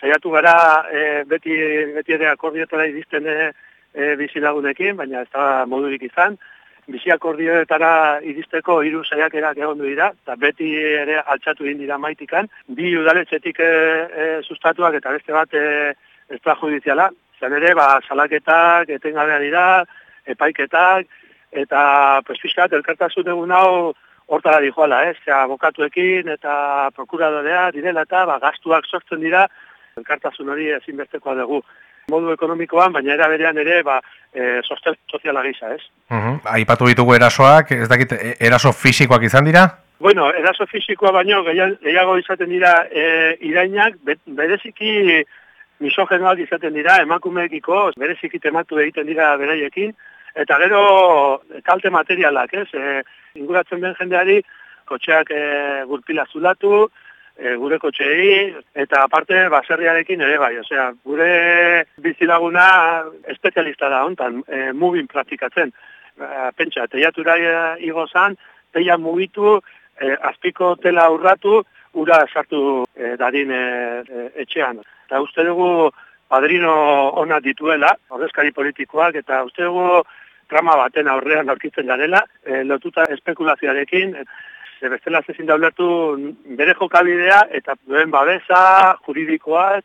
Saiatu gara e, beti, beti ere akordiotara iristen e, bizilagunekin, baina ez da modurik izan. Bizi akordioetara iristeko hiru saiakerak egon dira, eta beti ere altxatu egin dira maitikan. Bi udaletxetik e, e, sustatuak eta beste bat e, judiziala. Zan ere, ba, salaketak, etengabea dira, epaiketak, eta pues, fiskat, elkartasun egun hau hortara dijoala, ez? Eh? abokatuekin eta prokuradorea direla eta ba, gastuak sortzen dira, elkartasun hori ezinbestekoa dugu modu ekonomikoan, baina era berean ere, ba, e, sozial soziala gisa, ez? Uh Aipatu ditugu erasoak, ez dakit, e, eraso fisikoak izan dira? Bueno, eraso fisikoa baino, gehiago izaten dira e, irainak, bereziki misogenoak izaten dira, emakumeekiko, bereziki tematu egiten dira beraiekin, eta gero kalte materialak, ez? E, inguratzen den jendeari, kotxeak e, gurpila zulatu, e, gure kotxeei, eta aparte baserriarekin ere bai, osea, gure bizilaguna espezialista da hontan, e, mubin praktikatzen. E, pentsa, teiatura igo zan, teia mugitu, e, azpiko tela urratu, ura sartu e, dadin e, etxean. Eta uste dugu padrino ona dituela, ordezkari politikoak, eta uste dugu trama baten aurrean aurkitzen garela, e, lotuta espekulazioarekin, ze bestela zezin daulertu bere jokabidea eta duen babesa, juridikoa